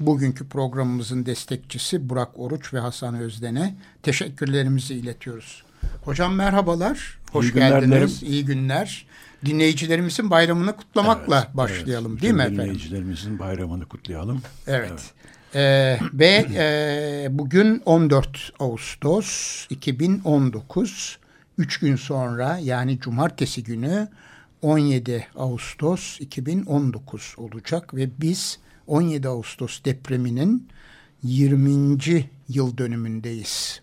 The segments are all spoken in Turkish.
Bugünkü programımızın destekçisi Burak Oruç ve Hasan Özden'e teşekkürlerimizi iletiyoruz. Hocam merhabalar. Hoş İyi günler geldiniz. dilerim. İyi günler. Dinleyicilerimizin bayramını kutlamakla Evet, başlayalım evet. değil mi efendim? Dinleyicilerimizin bayramını kutlayalım. Evet. Ee, ve e, bugün 14 Ağustos 2019. Üç gün sonra yani cumartesi günü 17 Ağustos 2019 olacak ve biz 17 Ağustos depreminin 20. yıl dönümündeyiz.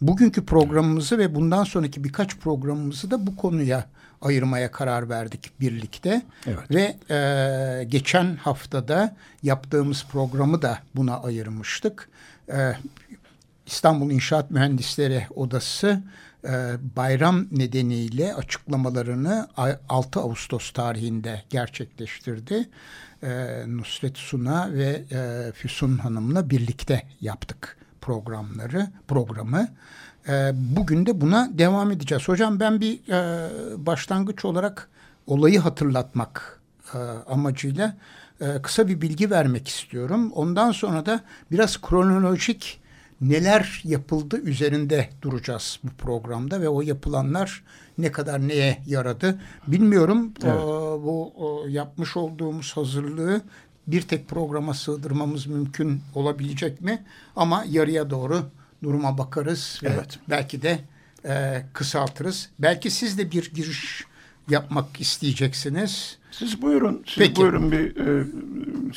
Bugünkü programımızı ve bundan sonraki birkaç programımızı da bu konuya ayırmaya karar verdik birlikte. Evet. Ve e, geçen haftada yaptığımız programı da buna ayırmıştık. E, İstanbul İnşaat Mühendisleri Odası bayram nedeniyle açıklamalarını a- 6 Ağustos tarihinde gerçekleştirdi. E, Nusret Suna ve e, Füsun Hanım'la birlikte yaptık programları, programı. E, bugün de buna devam edeceğiz. Hocam ben bir e, başlangıç olarak olayı hatırlatmak e, amacıyla e, kısa bir bilgi vermek istiyorum. Ondan sonra da biraz kronolojik neler yapıldı üzerinde duracağız bu programda ve o yapılanlar ne kadar neye yaradı bilmiyorum. Evet. Ee, bu yapmış olduğumuz hazırlığı bir tek programa sığdırmamız mümkün olabilecek mi? Ama yarıya doğru duruma bakarız ve Evet. belki de e, kısaltırız. Belki siz de bir giriş yapmak isteyeceksiniz. Siz buyurun, siz Peki. buyurun bir e,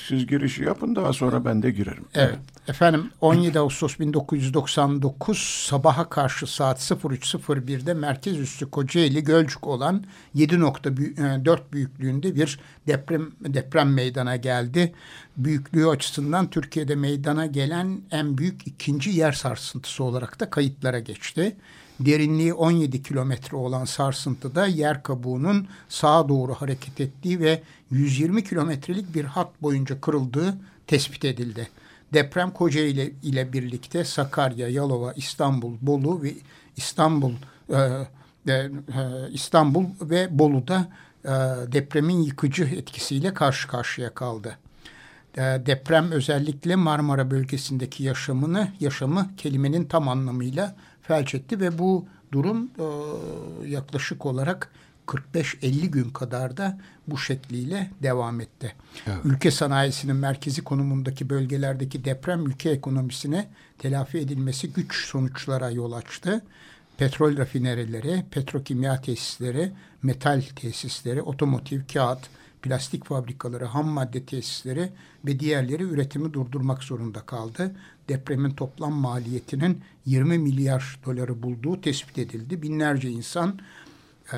siz girişi yapın daha sonra ben de girerim. Evet. Efendim 17 Ağustos 1999 sabaha karşı saat 03.01'de merkez üssü Kocaeli Gölcük olan 7.4 büyüklüğünde bir deprem deprem meydana geldi. Büyüklüğü açısından Türkiye'de meydana gelen en büyük ikinci yer sarsıntısı olarak da kayıtlara geçti. Derinliği 17 kilometre olan sarsıntıda yer kabuğunun sağa doğru hareket ettiği ve 120 kilometrelik bir hat boyunca kırıldığı tespit edildi. Deprem Kocaeli ile birlikte Sakarya, Yalova, İstanbul, Bolu ve İstanbul e, e, e, İstanbul ve Bolu'da e, depremin yıkıcı etkisiyle karşı karşıya kaldı. E, deprem özellikle Marmara bölgesindeki yaşamını, yaşamı kelimenin tam felç etti ve bu durum e, yaklaşık olarak 45-50 gün kadar da bu şekliyle devam etti. Evet. Ülke sanayisinin merkezi konumundaki bölgelerdeki deprem ülke ekonomisine telafi edilmesi güç sonuçlara yol açtı. Petrol rafinerileri, petrokimya tesisleri, metal tesisleri, otomotiv, kağıt, plastik fabrikaları, ham madde tesisleri ve diğerleri üretimi durdurmak zorunda kaldı. Depremin toplam maliyetinin 20 milyar doları bulduğu tespit edildi. Binlerce insan e,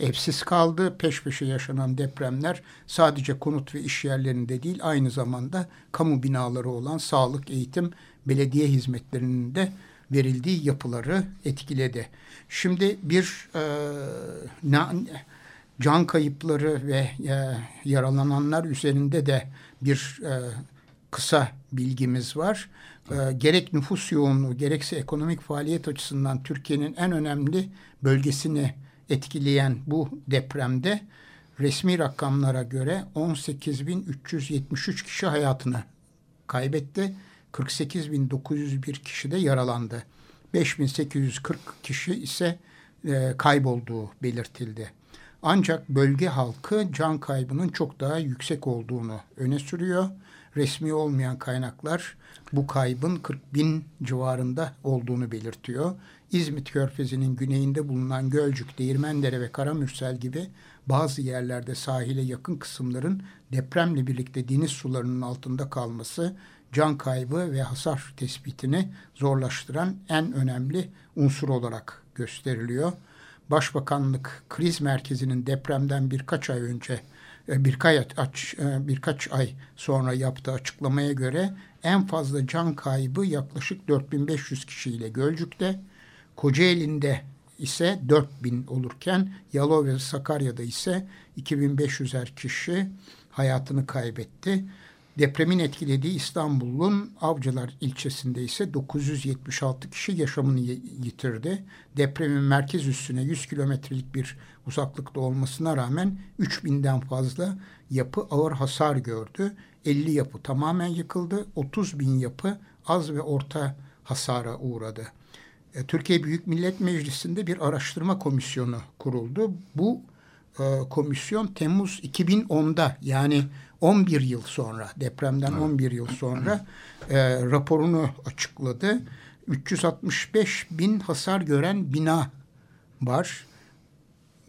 evsiz kaldı. Peş peşe yaşanan depremler sadece konut ve iş yerlerinde değil aynı zamanda kamu binaları olan sağlık, eğitim, belediye hizmetlerinin de verildiği yapıları etkiledi. Şimdi bir e, na, can kayıpları ve e, yaralananlar üzerinde de bir e, kısa bilgimiz var. E, gerek nüfus yoğunluğu gerekse ekonomik faaliyet açısından Türkiye'nin en önemli bölgesini etkileyen bu depremde resmi rakamlara göre 18.373 kişi hayatını kaybetti. 48.901 kişi de yaralandı. 5.840 kişi ise e, kaybolduğu belirtildi. Ancak bölge halkı can kaybının çok daha yüksek olduğunu öne sürüyor. resmi olmayan kaynaklar bu kaybın 40 bin civarında olduğunu belirtiyor. İzmit Körfezi'nin güneyinde bulunan Gölcük, Değirmendere ve Karamürsel gibi bazı yerlerde sahile yakın kısımların depremle birlikte deniz sularının altında kalması can kaybı ve hasar tespitini zorlaştıran en önemli unsur olarak gösteriliyor. Başbakanlık kriz merkezinin depremden birkaç ay önce e, birkaç aç, e, birkaç ay sonra yaptığı açıklamaya göre en fazla can kaybı yaklaşık 4500 kişiyle Gölcük'te, Kocaeli'nde ise 4000 olurken Yalova ve Sakarya'da ise 2500'er kişi hayatını kaybetti. Depremin etkilediği İstanbul'un Avcılar ilçesinde ise 976 kişi yaşamını yitirdi. Depremin merkez üstüne 100 kilometrelik bir uzaklıkta olmasına rağmen 3000'den fazla yapı ağır hasar gördü. 50 yapı tamamen yıkıldı. 30 bin yapı az ve orta hasara uğradı. E, Türkiye Büyük Millet Meclisi'nde bir araştırma komisyonu kuruldu. Bu e, komisyon Temmuz 2010'da yani 11 yıl sonra depremden 11 yıl sonra e, raporunu açıkladı. 365 bin hasar gören bina var.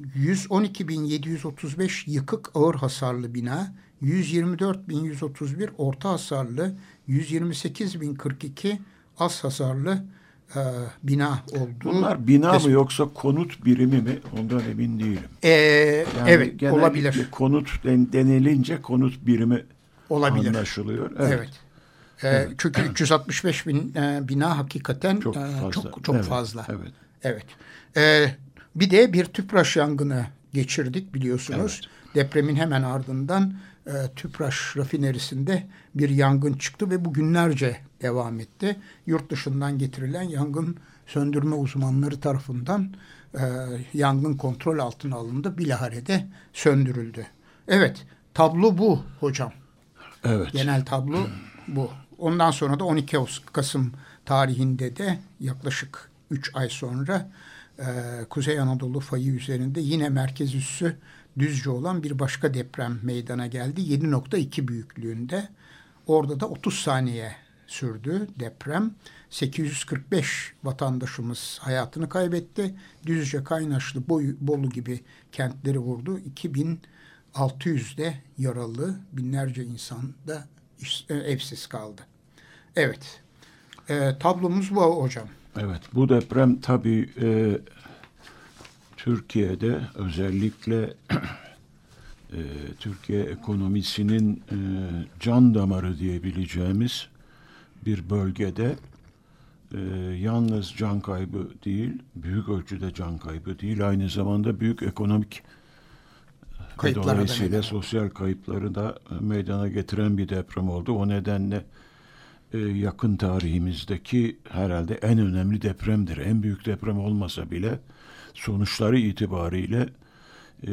112.735 yıkık ağır hasarlı bina, 124.131 orta hasarlı, 128.042 az hasarlı e, bina oldu. Bunlar bina mı yoksa konut birimi mi? Ondan emin değilim. Ee, Yani evet olabilir. Konut den- denilince konut birimi Olabilir. anlaşılıyor. Evet. Ee, Çünkü 365 bin e, bina hakikaten Çok e, fazla. çok çok Evet, fazla. evet. Evet. Ee, bir de bir tüpraş yangını geçirdik biliyorsunuz. Depremin hemen ardından e, Tüpraş rafinerisinde bir yangın çıktı ve bu günlerce devam etti. Yurt dışından getirilen yangın söndürme uzmanları tarafından e, yangın kontrol altına alındı. Bilahare'de söndürüldü. Evet, tablo bu hocam. Evet. Genel tablo bu. Ondan sonra da 12 Kasım tarihinde de yaklaşık 3 ay sonra e, Kuzey Anadolu fayı üzerinde yine merkez üssü düzce olan bir başka deprem meydana geldi. 7.2 büyüklüğünde. Orada da 30 saniye sürdü deprem. 845 vatandaşımız hayatını kaybetti. Düzce, Kaynaşlı, Boy, Bolu gibi kentleri vurdu. 2600 de yaralı, binlerce insan da e, evsiz kaldı. Evet, e, tablomuz bu hocam. Evet, bu deprem tabii e, Türkiye'de özellikle e, Türkiye ekonomisinin e, can damarı diyebileceğimiz bir bölgede e, yalnız can kaybı değil, büyük ölçüde can kaybı değil, aynı zamanda büyük ekonomik ve Kayıplara dolayısıyla sosyal kayıpları da e, meydana getiren bir deprem oldu. O nedenle e, yakın tarihimizdeki herhalde en önemli depremdir. En büyük deprem olmasa bile sonuçları itibariyle e,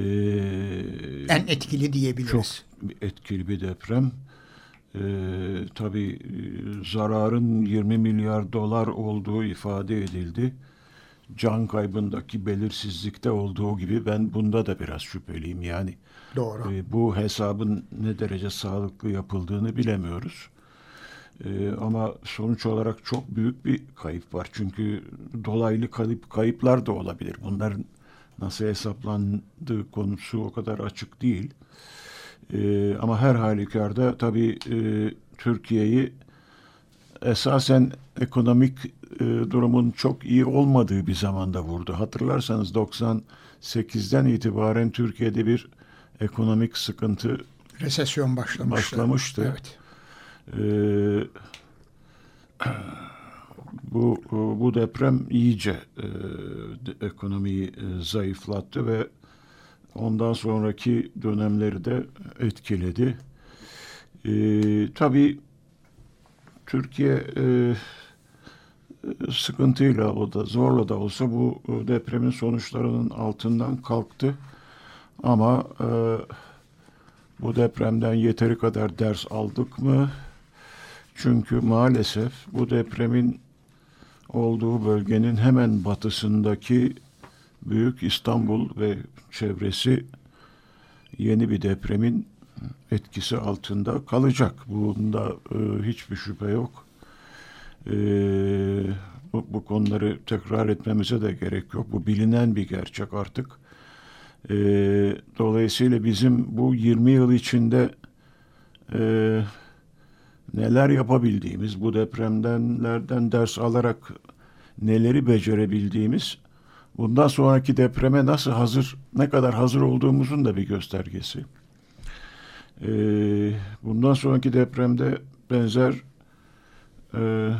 En etkili çok diyebiliriz. etkili bir deprem. E, tabii zararın 20 milyar dolar olduğu ifade edildi. Can kaybındaki belirsizlikte olduğu gibi ben bunda da biraz şüpheliyim. Yani Doğru. e, bu hesabın ne derece sağlıklı yapıldığını bilemiyoruz. E, ama sonuç olarak çok büyük bir kayıp var. Çünkü dolaylı kayıp kayıplar da olabilir. Bunların nasıl hesaplandığı konusu o kadar açık değil. E, ama her halükarda tabii e, Türkiye'yi esasen ekonomik e, durumun çok iyi olmadığı bir zamanda vurdu. Hatırlarsanız 98'den itibaren Türkiye'de bir ekonomik sıkıntı Resesyon başlamıştı. başlamıştı. Evet. Ee, bu bu deprem iyice e, ekonomiyi e, zayıflattı ve ondan sonraki dönemleri de etkiledi. Ee, tabii Türkiye e, sıkıntıyla o da zorla da olsa bu e, depremin sonuçlarının altından kalktı. Ama e, bu depremden yeteri kadar ders aldık mı? Çünkü maalesef bu depremin olduğu bölgenin hemen batısındaki Büyük İstanbul ve çevresi yeni bir depremin etkisi altında kalacak. Bunda e, hiçbir şüphe yok. E, bu, bu konuları tekrar etmemize de gerek yok. Bu bilinen bir gerçek artık. E, dolayısıyla bizim bu 20 yıl içinde e, neler yapabildiğimiz, bu depremdenlerden ders alarak neleri becerebildiğimiz, bundan sonraki depreme nasıl hazır, ne kadar hazır olduğumuzun da bir göstergesi. Ee, bundan sonraki depremde benzer e,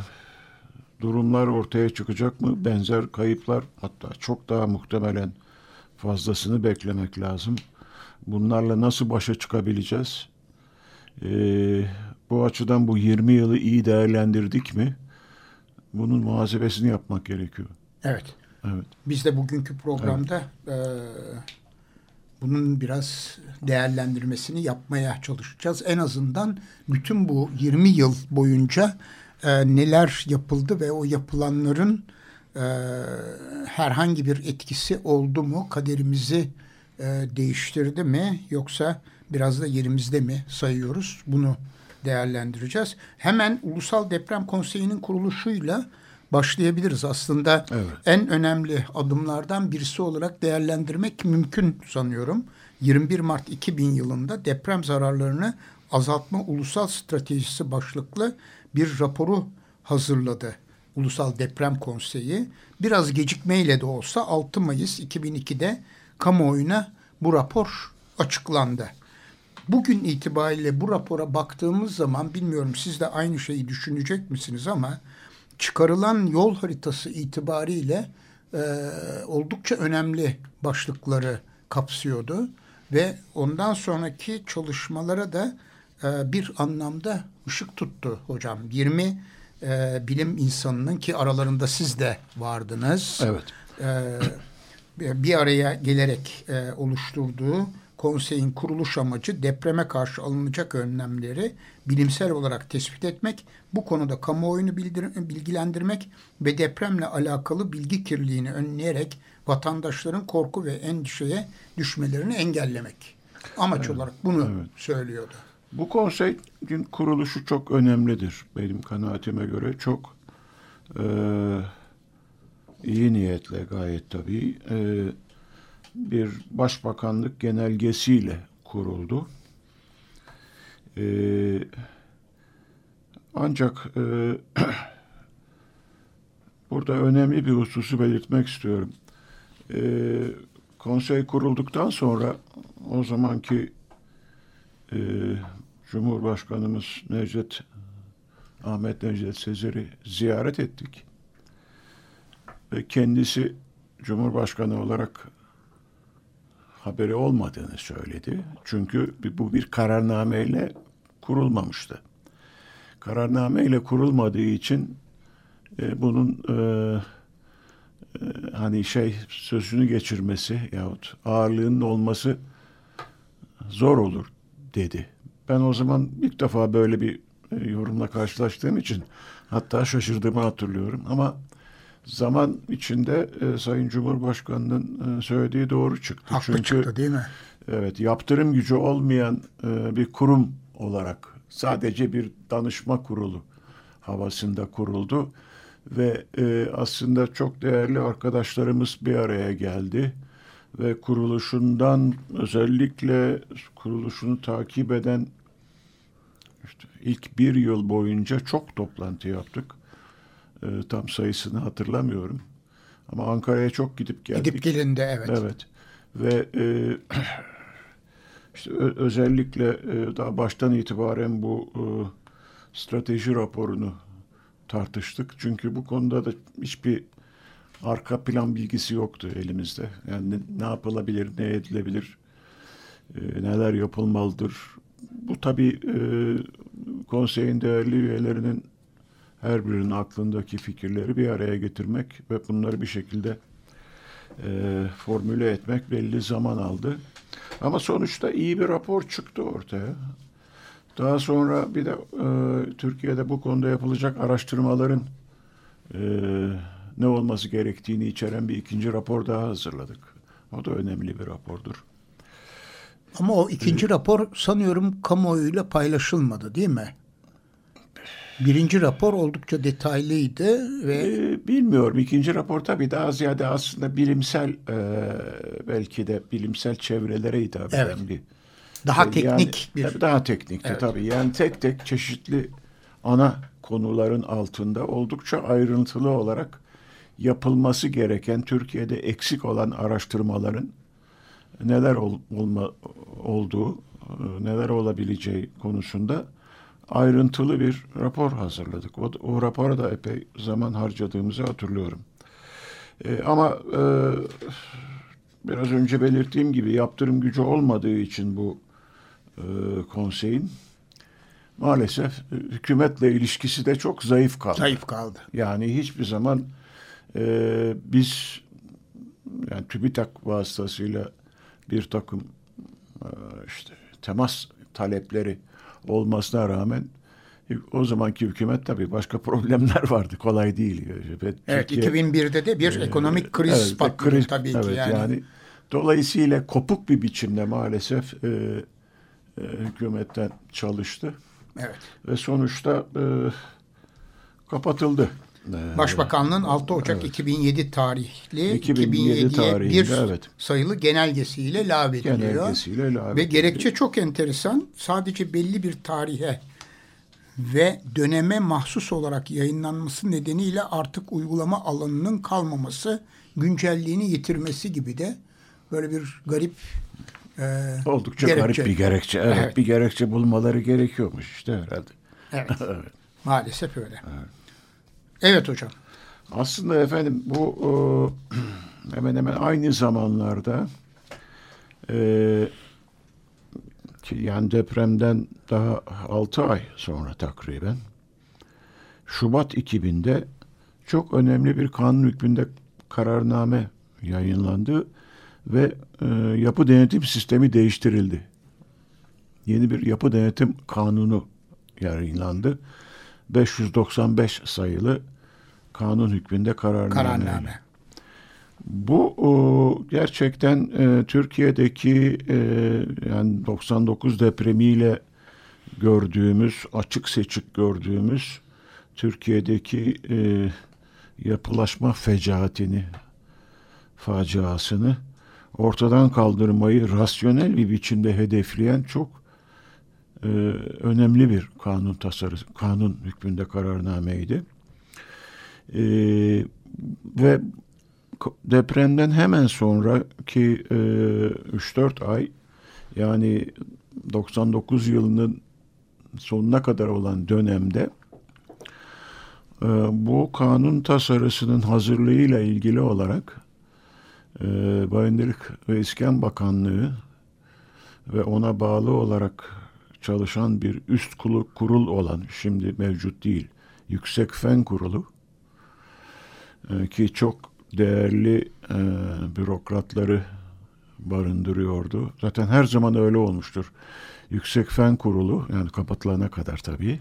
durumlar ortaya çıkacak mı? Benzer kayıplar hatta çok daha muhtemelen fazlasını beklemek lazım. Bunlarla nasıl başa çıkabileceğiz? Ee, bu açıdan bu 20 yılı iyi değerlendirdik mi? Bunun muhasebesini yapmak gerekiyor. Evet. Evet. Biz de bugünkü programda evet. e, bunun biraz değerlendirmesini yapmaya çalışacağız. En azından bütün bu 20 yıl boyunca e, neler yapıldı ve o yapılanların e, herhangi bir etkisi oldu mu? Kaderimizi e, değiştirdi mi? Yoksa biraz da yerimizde mi sayıyoruz? Bunu değerlendireceğiz. Hemen Ulusal Deprem Konseyi'nin kuruluşuyla başlayabiliriz. Aslında evet. en önemli adımlardan birisi olarak değerlendirmek mümkün sanıyorum. 21 Mart 2000 yılında deprem zararlarını azaltma ulusal stratejisi başlıklı bir raporu hazırladı. Ulusal Deprem Konseyi biraz gecikmeyle de olsa 6 Mayıs 2002'de kamuoyuna bu rapor açıklandı. Bugün itibariyle bu rapora baktığımız zaman bilmiyorum siz de aynı şeyi düşünecek misiniz ama çıkarılan yol haritası itibariyle e, oldukça önemli başlıkları kapsıyordu ve ondan sonraki çalışmalara da e, bir anlamda ışık tuttu hocam. 20 e, bilim insanının ki aralarında siz de vardınız. Evet. E, bir araya gelerek e, oluşturduğu konseyin kuruluş amacı depreme karşı alınacak önlemleri bilimsel olarak tespit etmek, bu konuda kamuoyunu bilgilendirmek ve depremle alakalı bilgi kirliliğini önleyerek vatandaşların korku ve endişeye düşmelerini engellemek. Amaç evet, olarak bunu evet. söylüyordu. Bu konseyin kuruluşu çok önemlidir benim kanaatime göre. Çok e, iyi niyetle gayet tabii. E, bir başbakanlık genelgesiyle kuruldu. Ee, ancak e, burada önemli bir hususu belirtmek istiyorum. Ee, konsey kurulduktan sonra o zamanki e, Cumhurbaşkanımız Necdet Ahmet Necdet Sezer'i ziyaret ettik. Ve kendisi Cumhurbaşkanı olarak haberi olmadığını söyledi. Çünkü bu bir kararnameyle kurulmamıştı. Kararnameyle kurulmadığı için e, bunun e, e, hani şey sözünü geçirmesi yahut ağırlığının olması zor olur dedi. Ben o zaman ilk defa böyle bir e, yorumla karşılaştığım için hatta şaşırdığımı hatırlıyorum ama zaman içinde e, Sayın Cumhurbaşkanı'nın e, söylediği doğru çıktı. Haklı Çünkü, çıktı değil mi? Evet, yaptırım gücü olmayan e, bir kurum olarak sadece bir danışma kurulu havasında kuruldu ve e, aslında çok değerli arkadaşlarımız bir araya geldi ve kuruluşundan özellikle kuruluşunu takip eden işte ilk bir yıl boyunca çok toplantı yaptık e, tam sayısını hatırlamıyorum. Ama Ankara'ya çok gidip geldik. Gidip gelindi evet. Evet. Ve e, işte özellikle e, daha baştan itibaren bu e, strateji raporunu tartıştık. Çünkü bu konuda da hiçbir arka plan bilgisi yoktu elimizde. Yani ne, ne yapılabilir, ne edilebilir, e, neler yapılmalıdır. Bu tabii e, konseyin değerli üyelerinin her birinin aklındaki fikirleri bir araya getirmek ve bunları bir şekilde e, formüle etmek belli zaman aldı. Ama sonuçta iyi bir rapor çıktı ortaya. Daha sonra bir de e, Türkiye'de bu konuda yapılacak araştırmaların e, ne olması gerektiğini içeren bir ikinci rapor daha hazırladık. O da önemli bir rapordur. Ama o ikinci rapor sanıyorum kamuoyuyla paylaşılmadı değil mi? Birinci rapor oldukça detaylıydı ve Ee, bilmiyorum. İkinci rapor tabii daha ziyade aslında bilimsel e, belki de bilimsel çevrelere hitap eden Evet. bir daha şey. teknik yani, bir tabii daha teknikti Evet. tabii. Yani tek tek çeşitli ana konuların altında oldukça ayrıntılı olarak yapılması gereken Türkiye'de eksik olan araştırmaların neler ol- olma, olduğu, e, neler olabileceği konusunda ayrıntılı bir rapor hazırladık. O, o rapora da epey zaman harcadığımızı hatırlıyorum. E, ama e, biraz önce belirttiğim gibi yaptırım gücü olmadığı için bu e, konseyin maalesef hükümetle ilişkisi de çok zayıf kaldı. zayıf kaldı. Yani hiçbir zaman e, biz yani TÜBİTAK vasıtasıyla bir takım e, işte temas talepleri olmasına rağmen o zamanki hükümet tabii başka problemler vardı. Kolay değil. Ve Evet Türkiye- 2001'de de bir ekonomik kriz Evet, ve patladı kriz- tabii ki evet, yani. dolayısıyla kopuk bir biçimde maalesef e, e, hükümetten çalıştı Evet. ve sonuçta e, kapatıldı. E, Başbakanlığın 6 Ocak 2007 tarihli 2007 2007'ye tarihinde, bir evet. sayılı genelgesiyle lağvediliyor. genelgesiyle lağv Ve gerekçe çok enteresan. Sadece belli bir tarihe ve döneme mahsus olarak yayınlanması nedeniyle artık uygulama alanının kalmaması, güncelliğini yitirmesi gibi de böyle bir garip e, Oldukça gerekçe. garip bir gerekçe. Evet, Evet. bir gerekçe bulmaları gerekiyormuş işte herhalde. Evet. Maalesef öyle. Evet hocam. Aslında efendim bu e, hemen hemen aynı zamanlarda e, yani depremden daha 6 ay sonra takriben Şubat 2000'de çok önemli bir kanun hükmünde kararname yayınlandı ve e, yapı denetim sistemi değiştirildi. Yeni bir yapı denetim kanunu yayınlandı. 595 sayılı kanun hükmünde kararname. Kararname. Bu o, gerçekten e, Türkiye'deki e, yani 99 depremiyle gördüğümüz, açık seçik gördüğümüz Türkiye'deki e, yapılaşma fecaatini, faciasını ortadan kaldırmayı rasyonel bir biçimde hedefleyen çok e, önemli bir kanun tasarısı, kanun hükmünde kararnameydi. E, ve depremden hemen sonraki e, 3-4 ay yani 99 yılının sonuna kadar olan dönemde e, bu kanun tasarısının hazırlığıyla ilgili olarak e, Bayındırlık ve İskan Bakanlığı ve ona bağlı olarak çalışan bir üst kurul olan şimdi mevcut değil Yüksek Fen Kurulu ki çok değerli e, bürokratları barındırıyordu. Zaten her zaman öyle olmuştur. Yüksek Fen Kurulu yani kapatılana kadar tabii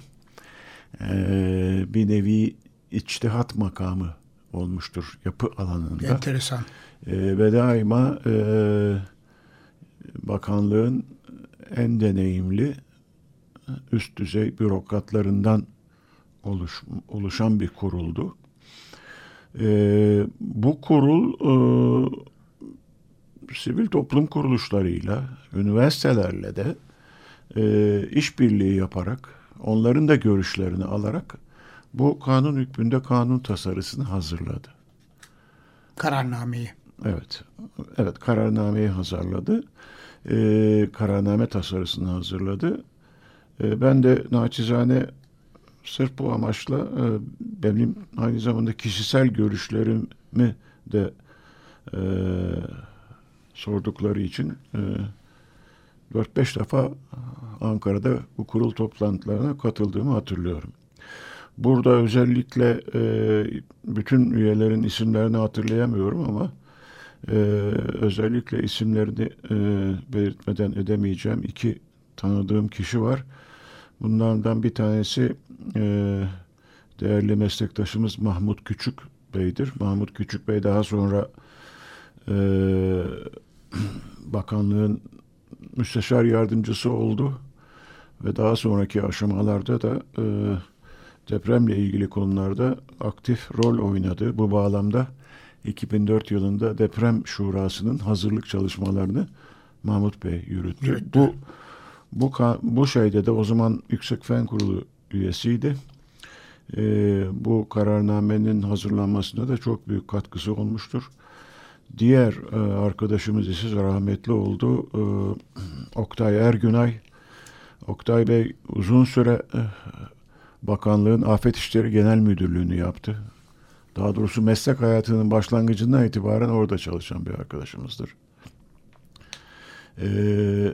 e, bir nevi içtihat makamı olmuştur yapı alanında. Enteresan. E, ve daima e, bakanlığın en deneyimli üst düzey bürokratlarından oluş, oluşan bir kuruldu. E, bu kurul e, sivil toplum kuruluşlarıyla, üniversitelerle de e, işbirliği yaparak, onların da görüşlerini alarak bu kanun hükmünde kanun tasarısını hazırladı. Kararnameyi. Evet, evet kararnameyi hazırladı. Ee, kararname tasarısını hazırladı. Ee, ben de naçizane sırf bu amaçla e, benim aynı zamanda kişisel görüşlerimi de e, sordukları için e, 4-5 defa Ankara'da bu kurul toplantılarına katıldığımı hatırlıyorum. Burada özellikle e, bütün üyelerin isimlerini hatırlayamıyorum ama e, özellikle isimlerini e, belirtmeden edemeyeceğim iki tanıdığım kişi var. Bunlardan bir tanesi e, değerli meslektaşımız Mahmut Küçük Bey'dir. Mahmut Küçük Bey daha sonra e, bakanlığın müsteşar yardımcısı oldu ve daha sonraki aşamalarda da e, depremle ilgili konularda aktif rol oynadı. Bu bağlamda 2004 yılında deprem şurasının hazırlık çalışmalarını Mahmut Bey yürüttü. Yürüttü. Bu bu bu şeyde de o zaman Yüksek Fen Kurulu üyesiydi. Ee, bu kararnamenin hazırlanmasında da çok büyük katkısı olmuştur. Diğer e, arkadaşımız ise rahmetli oldu. E, Oktay Ergünay. Oktay Bey uzun süre e, bakanlığın Afet İşleri Genel Müdürlüğü'nü yaptı. Daha doğrusu meslek hayatının başlangıcından itibaren orada çalışan bir arkadaşımızdır. Ee,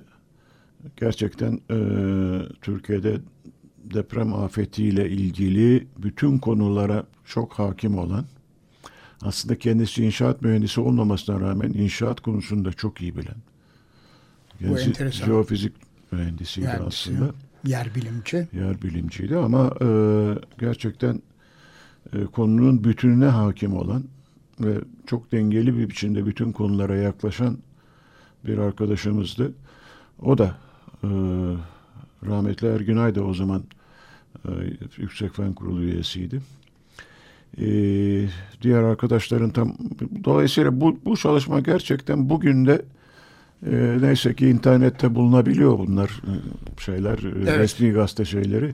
gerçekten e, Türkiye'de deprem afetiyle ilgili bütün konulara çok hakim olan, aslında kendisi inşaat mühendisi olmamasına rağmen inşaat konusunda çok iyi bilen. Kendisi Bu enteresan. jeofizik mühendisiydi Yer aslında. Yer bilimci. Yer bilimciydi ama e, gerçekten e, konunun bütününe hakim olan ve çok dengeli bir biçimde bütün konulara yaklaşan bir arkadaşımızdı. O da e, rahmetli Ergünay da o zaman e, Yüksek Fen Kurulu üyesiydi. E, diğer arkadaşların tam dolayısıyla bu, bu çalışma gerçekten bugün de e, neyse ki internette bulunabiliyor bunlar e, şeyler e, Evet. resmi gazete şeyleri.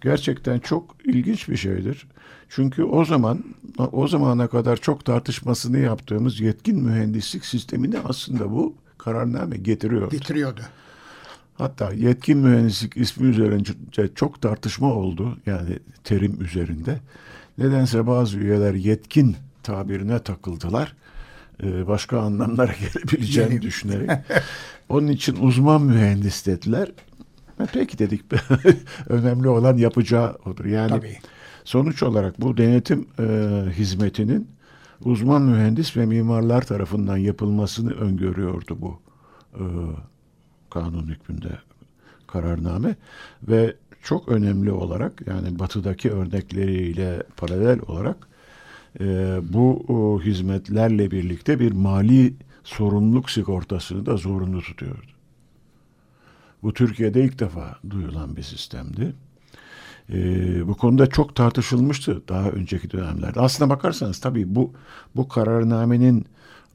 Gerçekten çok ilginç bir şeydir. Çünkü o zaman o zamana kadar çok tartışmasını yaptığımız yetkin mühendislik sistemini aslında bu kararname getiriyor. Getiriyordu. Hatta yetkin mühendislik ismi üzerinde çok tartışma oldu. Yani terim üzerinde. Nedense bazı üyeler yetkin tabirine takıldılar. Ee, başka anlamlara gelebileceğini Yeni- düşünerek. Onun için uzman mühendis dediler. E, peki dedik. Önemli olan yapacağı odur. Yani Tabii. sonuç olarak bu denetim e, hizmetinin uzman mühendis ve mimarlar tarafından yapılmasını öngörüyordu bu e, kanun hükmünde kararname ve çok önemli olarak yani batıdaki örnekleriyle paralel olarak e, bu o, hizmetlerle birlikte bir mali sorumluluk sigortasını da zorunlu tutuyordu. Bu Türkiye'de ilk defa duyulan bir sistemdi. E, bu konuda çok tartışılmıştı daha önceki dönemlerde. Aslına bakarsanız tabii bu bu kararnamenin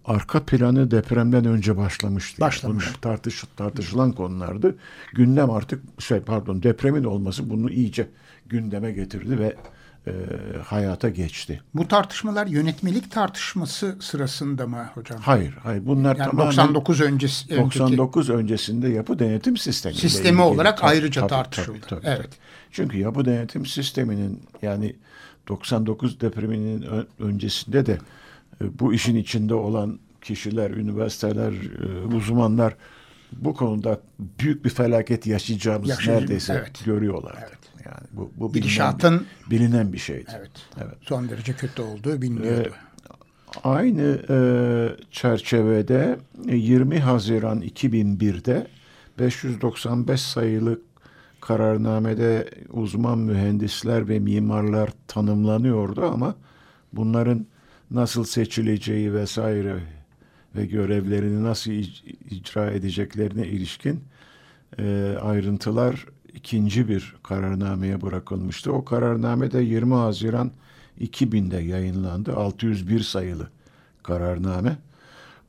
arka planı depremden önce başlamıştı. Başlamış. Bunlar tartış, tartışılan konulardı. Gündem artık şey pardon depremin olması bunu iyice gündeme getirdi ve e, hayata geçti. Bu tartışmalar yönetmelik tartışması sırasında mı hocam? Hayır, hayır bunlar Yani tamamen 99 öncesi önceki 99 öncesinde yapı denetim sistemi Sistemi olarak ayrıca tartışıldı. Evet. Çünkü yapı denetim sisteminin yani 99 depreminin öncesinde de bu işin içinde olan kişiler, üniversiteler, e, uzmanlar bu konuda büyük bir felaket yaşayacağımızı Yaşayacağım- neredeyse evet. görüyorlar. Evet. Yani bu, bu bilinen, gidişatın bilinen bir şeydi. evet, Evet. son derece kötü olduğu biliniyordu. Aynı e, çerçevede e, 20 Haziran 2001'de 595 sayılı kararnamede uzman mühendisler ve mimarlar tanımlanıyordu ama bunların nasıl seçileceği vesaire ve görevlerini nasıl ic- icra edeceklerine ilişkin e, ayrıntılar ikinci bir kararnameye bırakılmıştı. O kararname de 20 Haziran 2000'de yayınlandı. 601 sayılı kararname.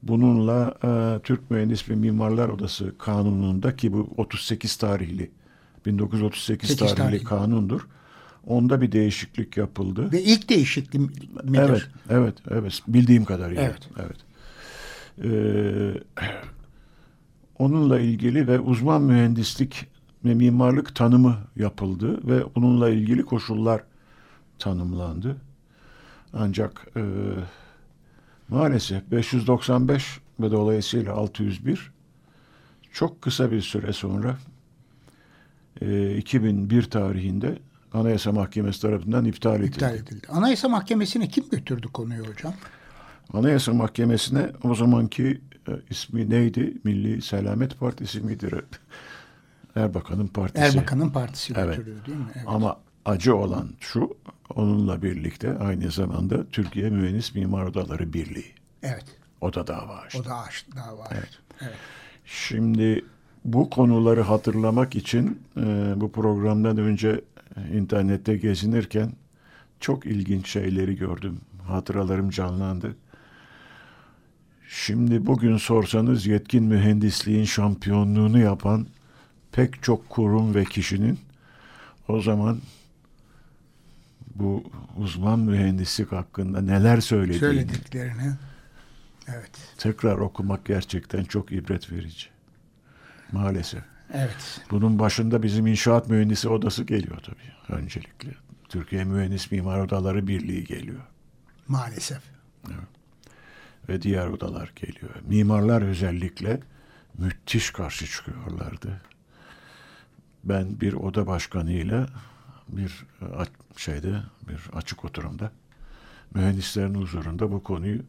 Bununla e, Türk Mühendis ve Mimarlar Odası kanununda ki bu 38 tarihli 1938 Sekiz tarihli tarihli. kanundur. Onda bir değişiklik yapıldı. Ve ilk değişiklik midir? Evet, evet, evet. Bildiğim kadarıyla. Evet. evet. Ee, onunla ilgili ve uzman mühendislik ve mimarlık tanımı yapıldı ve bununla ilgili koşullar tanımlandı. Ancak e, maalesef 595 ve dolayısıyla 601 çok kısa bir süre sonra e, 2001 tarihinde Anayasa Mahkemesi tarafından iptal edildi. İptal edildi. Anayasa Mahkemesi'ne kim götürdü konuyu hocam? Anayasa Mahkemesi'ne o zamanki e, ismi neydi? Milli Selamet Partisi midir? Erbakan'ın partisi. Erbakan'ın partisi Evet. götürüyor değil mi? Evet. Ama acı olan şu, onunla birlikte aynı zamanda Türkiye Mühendis Mimar Odaları Birliği. evet. O da dava açtı. O da aç, dava açtı. Evet. Şimdi bu konuları hatırlamak için e, bu programdan önce internette gezinirken çok ilginç şeyleri gördüm. Hatıralarım canlandı. Şimdi bugün sorsanız yetkin mühendisliğin şampiyonluğunu yapan pek çok kurum ve kişinin o zaman bu uzman mühendislik hakkında neler söylediğini Söylediklerini. Evet. tekrar okumak gerçekten çok ibret verici. Maalesef. Evet. Bunun başında bizim inşaat mühendisi odası geliyor tabii öncelikle. Türkiye Mühendis Mimar Odaları Birliği geliyor Maalesef. ve diğer odalar geliyor. Mimarlar özellikle müthiş karşı çıkıyorlardı. Ben bir oda başkanıyla bir e, şeyde bir açık oturumda mühendislerin huzurunda bu konuyu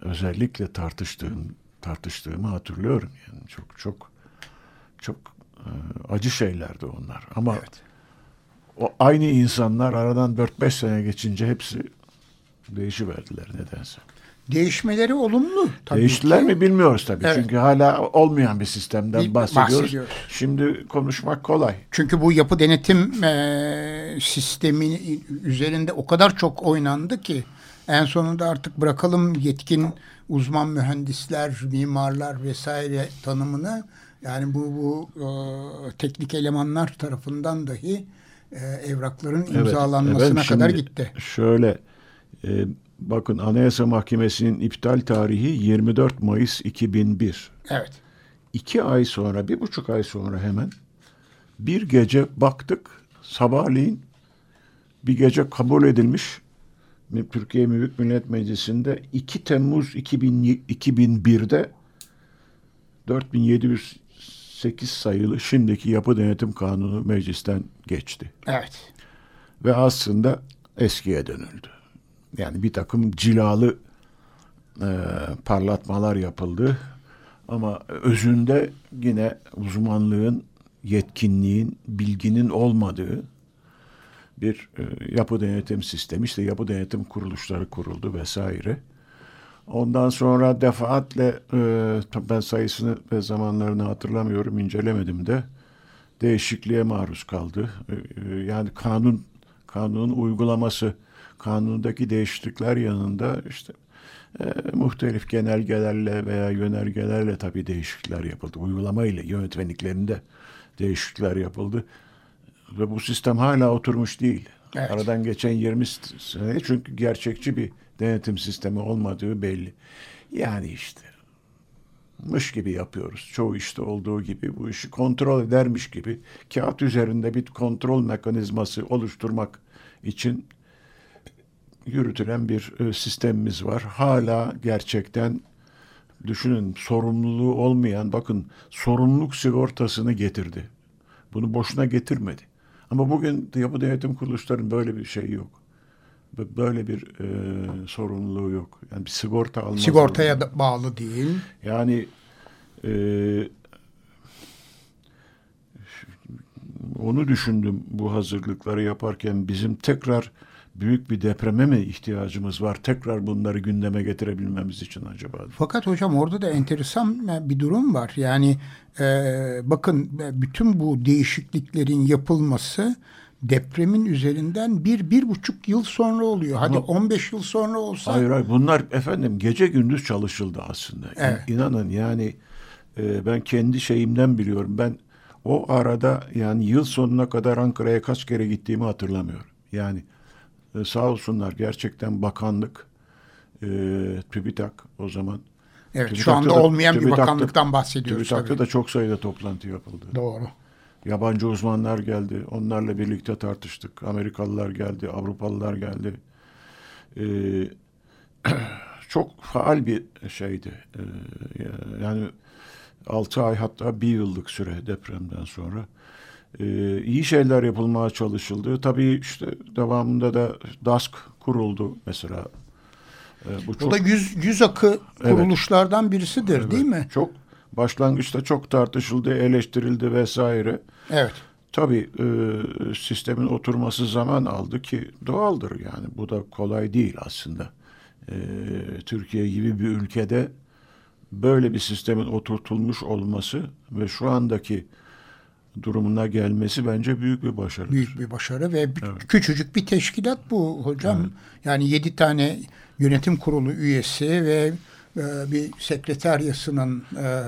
özellikle tartıştığım tartıştığımı hatırlıyorum. Yani çok çok çok e, acı şeylerdi onlar. Ama Evet. o aynı insanlar aradan 4-5 sene geçince hepsi değişiverdiler nedense. Değişmeleri olumlu tabii Değiştiler ki. mi bilmiyoruz tabii. Evet. Çünkü hala olmayan bir sistemden Bir- bahsediyoruz. bahsediyoruz. Şimdi konuşmak kolay. Çünkü bu yapı denetim e, sistemi üzerinde o kadar çok oynandı ki en sonunda artık bırakalım yetkin uzman mühendisler, mimarlar vesaire tanımını yani bu bu e, teknik elemanlar tarafından dahi e, evrakların Evet, imzalanmasına efendim, kadar gitti. Şöyle e, bakın Anayasa Mahkemesi'nin iptal tarihi 24 Mayıs 2001. Evet. İki ay sonra, bir buçuk ay sonra hemen bir gece baktık sabahleyin bir gece kabul edilmiş Türkiye Büyük Millet Meclisi'nde 2 Temmuz 2000, 2001'de 4708 sayılı şimdiki yapı denetim kanunu meclisten geçti. Evet. Ve aslında eskiye dönüldü. Yani bir takım cilalı e, parlatmalar yapıldı. Ama özünde yine uzmanlığın, yetkinliğin, bilginin olmadığı bir e, yapı denetim sistemi. İşte yapı denetim kuruluşları kuruldu vesaire. Ondan sonra defaatle e, ben sayısını ve zamanlarını hatırlamıyorum, incelemedim de değişikliğe maruz kaldı. E, e, yani kanun kanunun uygulaması, kanundaki değişiklikler yanında işte e, muhtelif genelgelerle veya yönergelerle tabii değişiklikler yapıldı. Uygulama ile yönetmeliklerinde değişiklikler yapıldı. Ve bu sistem hala oturmuş değil. Evet. Aradan geçen 20 sene çünkü gerçekçi bir denetim sistemi olmadığı belli. Yani işte mış gibi yapıyoruz. Çoğu işte olduğu gibi bu işi kontrol edermiş gibi kağıt üzerinde bir kontrol mekanizması oluşturmak için yürütülen bir e, sistemimiz var. Hala gerçekten düşünün sorumluluğu olmayan bakın sorumluluk sigortasını getirdi. Bunu boşuna getirmedi. Ama bugün yapı denetim kuruluşlarının böyle bir şey yok. Bö- Böyle bir e, sorumluluğu yok. Yani bir sigorta almaz. Sigortaya da bağlı değil. Yani e, onu düşündüm bu hazırlıkları yaparken bizim tekrar büyük bir depreme mi ihtiyacımız var? Tekrar bunları gündeme getirebilmemiz için acaba? Fakat hocam orada da enteresan bir durum var. Yani e, bakın bütün bu değişikliklerin yapılması depremin üzerinden bir, bir buçuk yıl sonra oluyor. Hadi Ama- 15 yıl sonra olsa Hayır hayır bunlar efendim gece gündüz çalışıldı aslında. Evet. İnanın yani e, ben kendi şeyimden biliyorum. Ben o arada yani yıl sonuna kadar Ankara'ya kaç kere gittiğimi hatırlamıyorum. Yani e, sağ olsunlar gerçekten bakanlık, e, TÜBİTAK o zaman. evet şu TÜBİTAK'ta anda da- olmayan bir TÜBİTAK'ta- bakanlıktan bahsediyoruz. TÜBİTAK'ta tabii. da çok sayıda toplantı yapıldı. Doğru. Yabancı uzmanlar geldi. Onlarla birlikte tartıştık. Amerikalılar geldi, Avrupalılar geldi. Ee, çok faal bir şeydi. Ee, yani 6 ay hatta bir yıllık süre depremden sonra. Ee, iyi şeyler yapılmaya çalışıldı. Tabii işte devamında da DASK kuruldu mesela. Ee, bu O da yüz, yüz akı kuruluşlardan birisidir değil mi? Çok başlangıçta çok tartışıldı, eleştirildi vesaire. Evet. Tabii e, sistemin oturması zaman aldı ki doğaldır yani. Bu da kolay değil aslında. E, Türkiye gibi bir ülkede böyle bir sistemin oturtulmuş olması ve şu andaki durumuna gelmesi bence büyük bir başarı. Büyük bir başarı ve evet. küçücük bir teşkilat bu hocam. Evet. Yani yedi tane yönetim kurulu üyesi ve e, bir sekreteryasının e,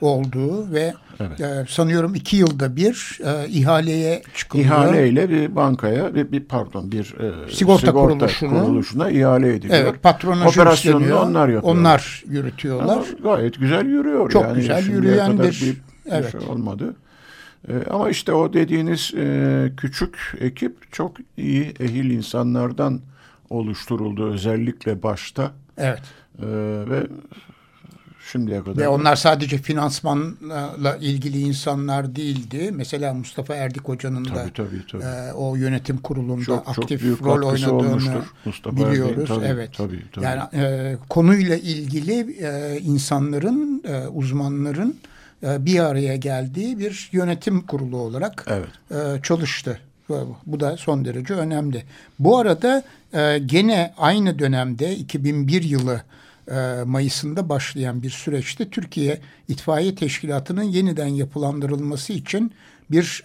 olduğu ve evet. e, sanıyorum iki yılda bir e, ihaleye çıkılıyor. İhaleyle bir bankaya bir, bir pardon bir e, sigorta, sigorta kuruluşuna, kuruluşuna ihale ediliyor. Evet, patronaj Operasyonunu onlar yapıyor. Onlar yürütüyorlar. Ama gayet güzel yürüyor. Çok yani güzel yürüyen bir, bir evet. şey olmadı. E, ama işte o dediğiniz e, küçük ekip çok iyi ehil insanlardan oluşturuldu özellikle başta. Evet. E, ve şimdiye kadar. Ve onlar sadece finansmanla ilgili insanlar değildi. Mesela Mustafa Erdik Hoca'nın tabii, da tabii, tabii. E, o yönetim kurulunda çok, aktif çok rol oynadığını Mustafa biliyoruz. Erdik, tabii, evet. Tabii, tabii. Yani e, konuyla ilgili e, insanların, e, uzmanların e, bir araya geldiği bir yönetim kurulu olarak evet. E, çalıştı. Bu da son derece önemli. Bu arada e, gene aynı dönemde 2001 yılı Mayıs'ında başlayan bir süreçte Türkiye İtfaiye Teşkilatı'nın yeniden yapılandırılması için bir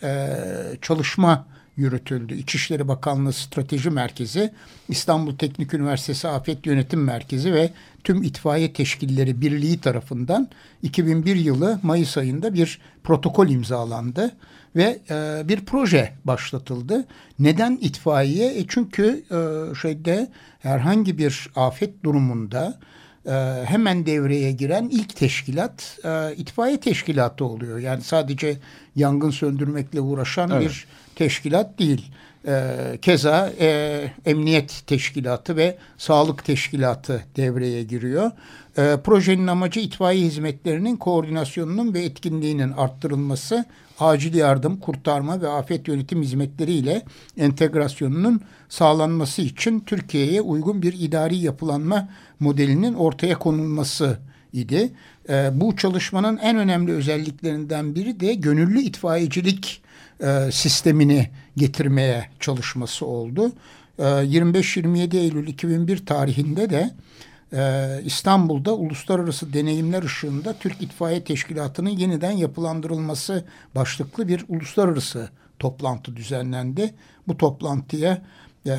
çalışma yürütüldü. İçişleri Bakanlığı Strateji Merkezi, İstanbul Teknik Üniversitesi Afet Yönetim Merkezi ve tüm itfaiye teşkilleri birliği tarafından 2001 yılı Mayıs ayında bir protokol imzalandı ve e, bir proje başlatıldı. Neden itfaiye? E çünkü e, şeyde herhangi bir afet durumunda e, hemen devreye giren ilk teşkilat e, itfaiye teşkilatı oluyor. Yani sadece yangın söndürmekle uğraşan evet. bir teşkilat değil. E, keza e, emniyet teşkilatı ve sağlık teşkilatı devreye giriyor. E, projenin amacı itfaiye hizmetlerinin koordinasyonunun ve etkinliğinin arttırılması, acil yardım, kurtarma ve afet yönetim hizmetleriyle entegrasyonunun sağlanması için Türkiye'ye uygun bir idari yapılanma modelinin ortaya konulması idi. E, bu çalışmanın en önemli özelliklerinden biri de gönüllü itfaiyecilik e, sistemini getirmeye çalışması oldu. E, 25-27 Eylül 2001 tarihinde de e, İstanbul'da uluslararası deneyimler ışığında Türk İtfaiye Teşkilatı'nın yeniden yapılandırılması başlıklı bir uluslararası toplantı düzenlendi. Bu toplantıya e,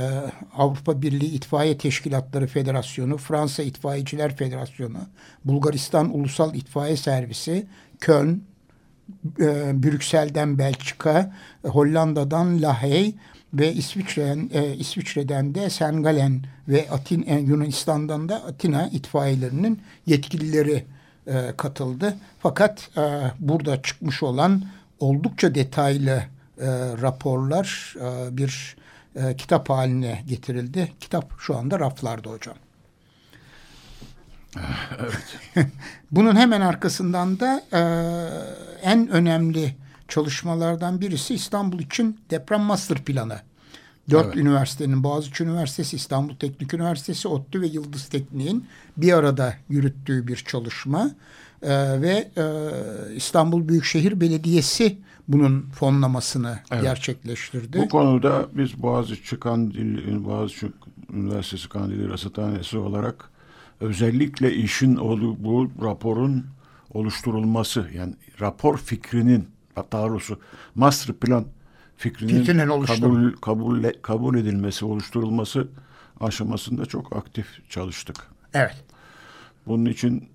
Avrupa Birliği İtfaiye Teşkilatları Federasyonu, Fransa İtfaiyeciler Federasyonu, Bulgaristan Ulusal İtfaiye Servisi, Köln, e, Brüksel'den Belçika, Hollanda'dan Lahey ve İsviçre'den, e, İsviçre'den de Sengalen ve Atin, e, Yunanistan'dan da Atina itfaiyelerinin yetkilileri e, katıldı. Fakat e, burada çıkmış olan oldukça detaylı e, raporlar e, bir e, kitap haline getirildi. Kitap şu anda raflarda hocam. Evet. Bunun hemen arkasından da e, en önemli çalışmalardan birisi İstanbul için deprem master planı. Dört evet. üniversitenin Boğaziçi Üniversitesi, İstanbul Teknik Üniversitesi, ODTÜ ve Yıldız Tekniğin bir arada yürüttüğü bir çalışma. Ee, ve e, İstanbul Büyükşehir Belediyesi bunun fonlamasını evet. gerçekleştirdi. Bu konuda biz Boğaziçi Kandil, Boğaziçi Üniversitesi Kandili Rasathanesi olarak özellikle işin olduğu bu raporun oluşturulması yani rapor fikrinin daha doğrusu master plan fikrinin kabul, kabul, kabul edilmesi, oluşturulması aşamasında çok aktif çalıştık. Evet. Bunun için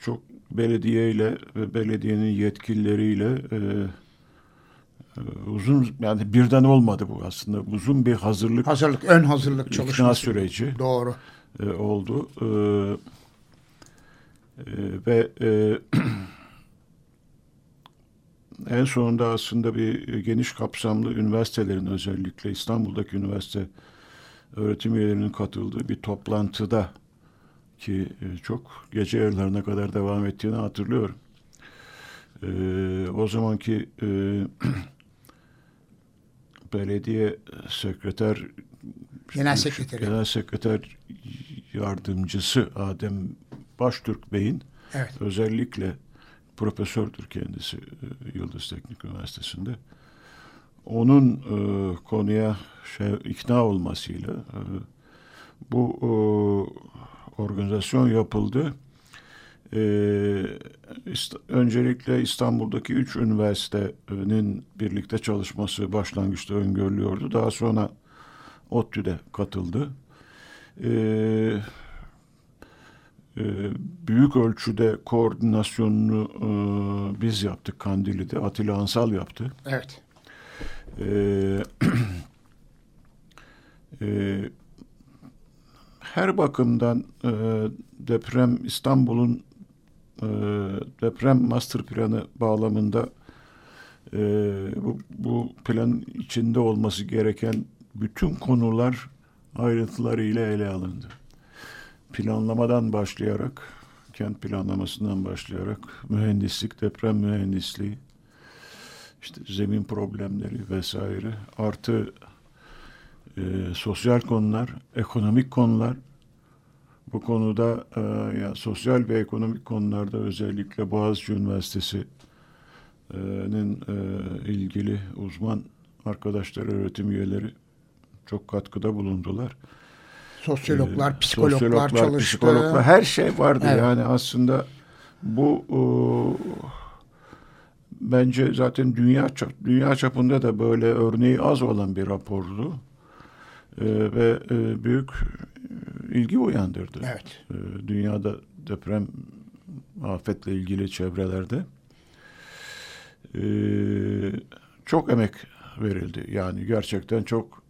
çok belediye ile ve belediyenin yetkilileriyle e, e, uzun yani birden olmadı bu aslında uzun bir hazırlık hazırlık ön hazırlık çalışması süreci doğru e, oldu e, e, ve e, en sonunda aslında bir geniş kapsamlı üniversitelerin özellikle İstanbul'daki üniversite öğretim üyelerinin katıldığı bir toplantıda ki e, çok gece yarılarına kadar devam ettiğini hatırlıyorum. Ee, o zamanki e, belediye sekreter genel sekreteri genel sekreter yardımcısı Adem Baştürk Bey'in evet. özellikle profesördür kendisi e, Yıldız Teknik Üniversitesi'nde. Onun e, konuya şey, ikna olmasıyla e, bu e, organizasyon yapıldı. e, öncelikle İstanbul'daki üç üniversitenin birlikte çalışması başlangıçta öngörülüyordu. Daha sonra ODTÜ'de katıldı. E, e, büyük ölçüde koordinasyonunu e, biz yaptık Kandili'de. Atilla Ansal yaptı. Evet. E, e, her bakımdan e, deprem İstanbul'un e, deprem master planı bağlamında e, bu, bu planın içinde olması gereken bütün konular ayrıntılarıyla ele alındı. Planlamadan başlayarak, kent planlamasından başlayarak mühendislik, deprem mühendisliği, işte zemin problemleri vesaire artı e, sosyal konular, ekonomik konular. Bu konuda e, ya sosyal ve ekonomik konularda özellikle Boğaziçi Üniversitesi'nin e, ilgili uzman arkadaşlar, öğretim üyeleri çok katkıda bulundular. Sosyologlar, ee, psikologlar, sosyologlar, çalıştı. Psikologlar, her şey vardı evet. yani aslında bu e, bence zaten dünya dünya çapında da böyle örneği az olan bir rapordu e, ve e, büyük ilgi uyandırdı. Evet. E, dünyada deprem afetle ilgili çevrelerde e, çok emek verildi. Yani gerçekten çok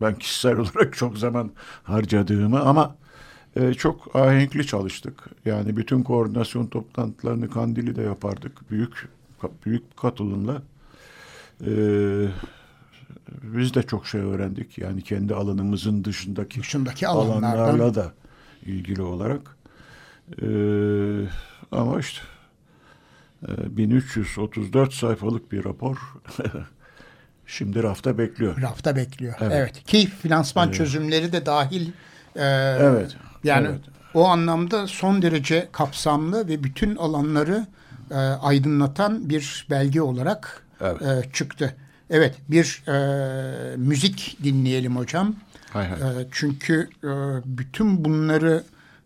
ben kişisel olarak çok zaman harcadığımı ama e, çok ahenkli çalıştık. Yani bütün koordinasyon toplantılarını Kandili'de yapardık. Büyük büyük katılımla. Eee biz de çok şey öğrendik. Yani kendi alanımızın dışındaki, dışındaki alanlarla da ilgili olarak. Ee, ama işte e, 1334 sayfalık bir rapor şimdi rafta bekliyor. Rafta bekliyor. Evet. evet. Ki finansman evet. çözümleri de dahil. E, evet. Yani evet. o anlamda son derece kapsamlı ve bütün alanları e, aydınlatan bir belge olarak evet. e, çıktı. Evet bir e, müzik dinleyelim hocam. Hay hay. E, çünkü e, bütün bunları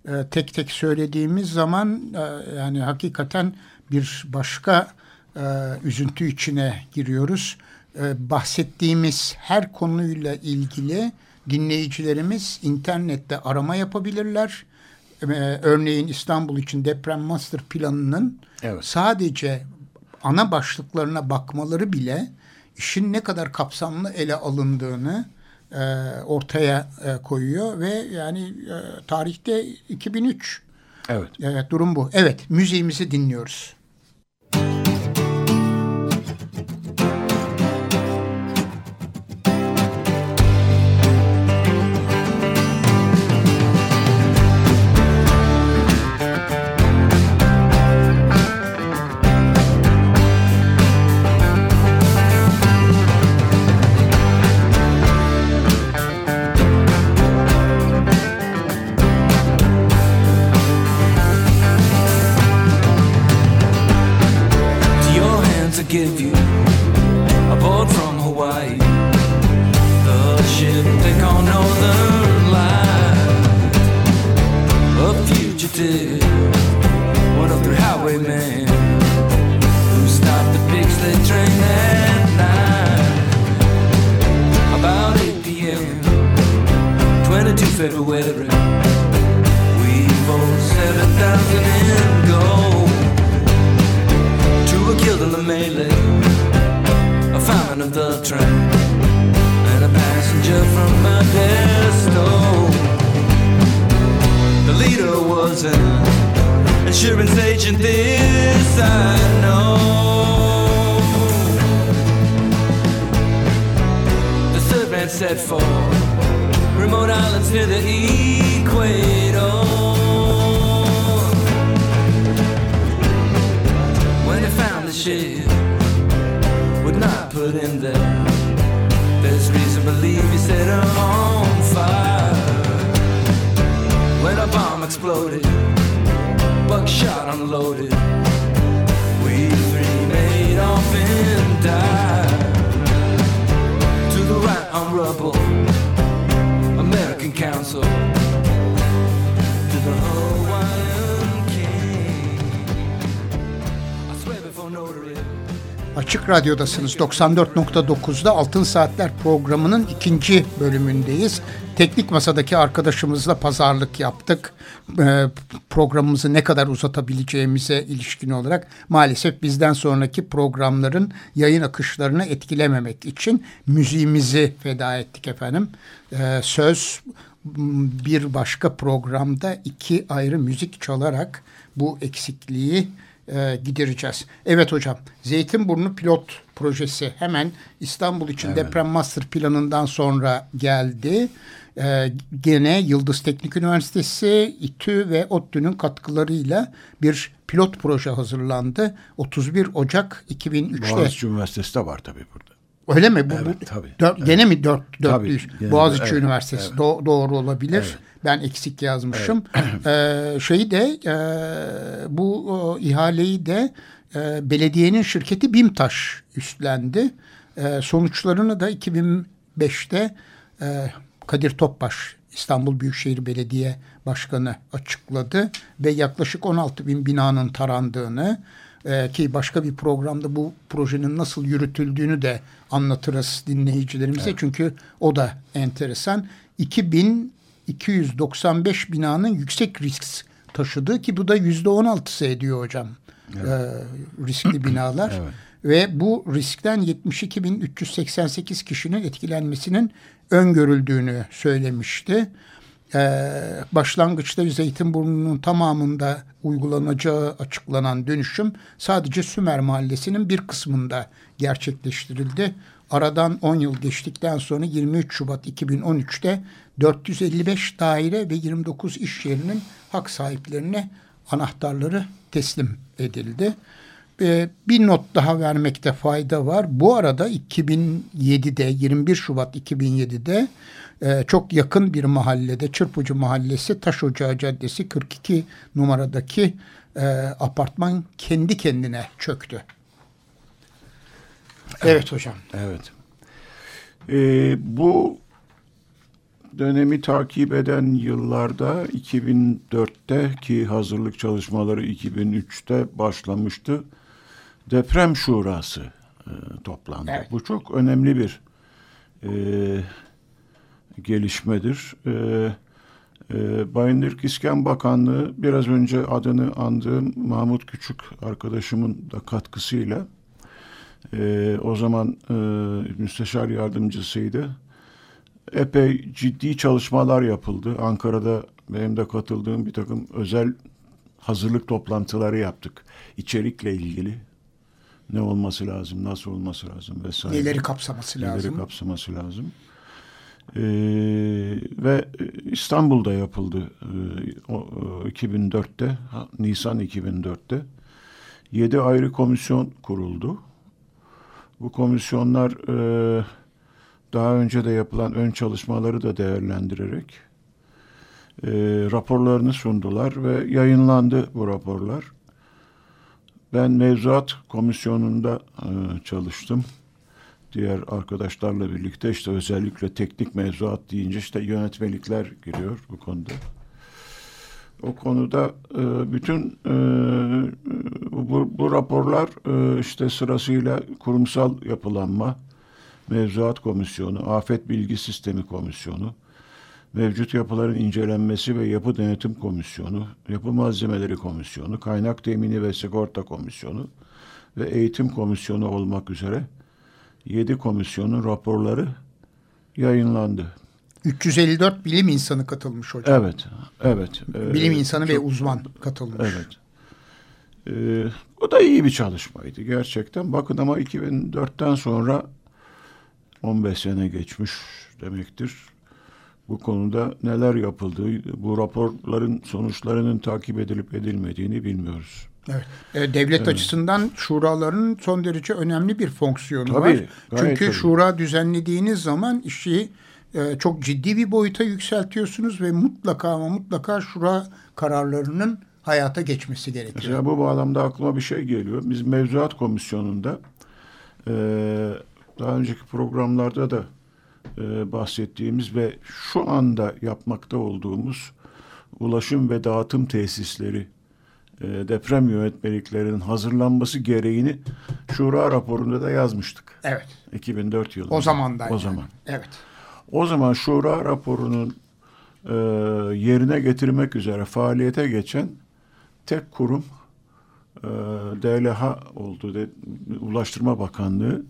e, tek tek söylediğimiz zaman e, yani hakikaten bir başka e, üzüntü içine giriyoruz. E, bahsettiğimiz her konuyla ilgili dinleyicilerimiz internette arama yapabilirler. E, örneğin İstanbul için deprem master planının evet. sadece ana başlıklarına bakmaları bile işin ne kadar kapsamlı ele alındığını e, ortaya e, koyuyor ve yani e, tarihte 2003. Evet. Evet durum bu. Evet müziğimizi dinliyoruz. highwayman who stopped the big sled train that night. About 8 p.m., 22 February, we bought 7,000 in gold Two were killed in the melee, a fireman of the train, and a passenger from my pedestal. The leader was in insurance agent. This I know. The third man set for remote islands near the equator. When they found the ship, would not put in there. There's reason to believe he set her on fire. When a bomb exploded buckshot unloaded. We three made off and died. To the right on rubble, American Council. Açık Radyo'dasınız. 94.9'da Altın Saatler programının ikinci bölümündeyiz. Teknik masadaki arkadaşımızla pazarlık yaptık. Ee, programımızı ne kadar uzatabileceğimize ilişkin olarak maalesef bizden sonraki programların yayın akışlarını etkilememek için müziğimizi feda ettik efendim. Ee, söz bir başka programda iki ayrı müzik çalarak bu eksikliği e, gidereceğiz. Evet hocam Zeytinburnu pilot projesi hemen İstanbul için evet. deprem master planından sonra geldi. E, gene Yıldız Teknik Üniversitesi, İTÜ ve ODTÜ'nün katkılarıyla bir pilot proje hazırlandı. 31 Ocak 2003'te. Boğaziçi Üniversitesi de var tabii burada. Öyle mi? Bu, evet, tabii. Dör, evet. Gene mi dört, dörtlüyüz? Boğaziçi evet, Üniversitesi evet. Do doğru olabilir. Evet. Ben eksik yazmışım. Evet. Ee, şeyi de e, bu o, ihaleyi de e, belediyenin şirketi BİMTAŞ üstlendi. E, sonuçlarını da 2005'te e, Kadir Topbaş İstanbul Büyükşehir Belediye Başkanı açıkladı ve yaklaşık 16 bin binanın tarandığını e, ki başka bir programda bu projenin nasıl yürütüldüğünü de anlatırız dinleyicilerimize. Evet. Çünkü o da enteresan. 2295 binanın yüksek risk taşıdığı ki bu da yüzde on altısı ediyor hocam. Evet. E, riskli binalar. evet. Ve bu riskten 72.388 kişinin etkilenmesinin öngörüldüğünü söylemişti e, başlangıçta Zeytinburnu'nun tamamında uygulanacağı açıklanan dönüşüm sadece Sümer Mahallesi'nin bir kısmında gerçekleştirildi. Aradan 10 yıl geçtikten sonra 23 Şubat 2013'te 455 daire ve 29 iş yerinin hak sahiplerine anahtarları teslim edildi. Ee, bir not daha vermekte fayda var. Bu arada 2007'de 21 Şubat 2007'de e, çok yakın bir mahallede Çırpıcı Mahallesi Taş Ocağı Caddesi 42 numaradaki e, apartman kendi kendine çöktü. Evet hocam. Evet. Ee, bu dönemi takip eden yıllarda 2004'te ki hazırlık çalışmaları 2003'te başlamıştı. Deprem Şurası e, toplandı. Evet. Bu çok önemli bir e, gelişmedir. E, e, Bayındır İskan Bakanlığı biraz önce adını andığım Mahmut Küçük arkadaşımın da katkısıyla e, o zaman e, müsteşar yardımcısıydı. Epey ciddi çalışmalar yapıldı. Ankara'da benim de katıldığım bir takım özel hazırlık toplantıları yaptık. İçerikle ilgili ne olması lazım, nasıl olması lazım vesaire. Neleri kapsaması lazım. Neleri kapsaması lazım. Ee, ve İstanbul'da yapıldı e, o, 2004'te, Nisan 2004'te. Yedi ayrı komisyon kuruldu. Bu komisyonlar e, daha önce de yapılan ön çalışmaları da değerlendirerek e, raporlarını sundular ve yayınlandı bu raporlar. Ben mevzuat komisyonunda e, çalıştım diğer arkadaşlarla birlikte işte özellikle teknik mevzuat deyince işte yönetmelikler giriyor bu konuda. O konuda e, bütün e, bu, bu raporlar e, işte sırasıyla kurumsal yapılanma, mevzuat komisyonu, afet bilgi sistemi komisyonu, mevcut yapıların incelenmesi ve yapı denetim komisyonu, yapı malzemeleri komisyonu, kaynak temini ve sigorta komisyonu ve eğitim komisyonu olmak üzere 7 komisyonun raporları yayınlandı. 354 bilim insanı katılmış hocam. Evet, evet. E, bilim insanı çok, ve uzman katılmış. Evet. Ee, o da iyi bir çalışmaydı gerçekten. Bakın ama 2004'ten sonra 15 sene geçmiş demektir. Bu konuda neler yapıldığı, bu raporların sonuçlarının takip edilip edilmediğini bilmiyoruz. Evet. E, devlet evet. açısından şuraların son derece önemli bir fonksiyonu tabii, var. Çünkü tabii. şura düzenlediğiniz zaman işi e, çok ciddi bir boyuta yükseltiyorsunuz ve mutlaka ama mutlaka şura kararlarının hayata geçmesi gerekiyor. Mesela bu bağlamda aklıma bir şey geliyor. Biz mevzuat komisyonunda e, daha önceki programlarda da e, bahsettiğimiz ve şu anda yapmakta olduğumuz ulaşım ve dağıtım tesisleri deprem yönetmeliklerinin hazırlanması gereğini Şura raporunda da yazmıştık. Evet. 2004 yılında. O zamandan. O yani. zaman. Evet. O zaman Şura raporunun e, yerine getirmek üzere faaliyete geçen tek kurum e, DLH oldu. De, Ulaştırma Bakanlığı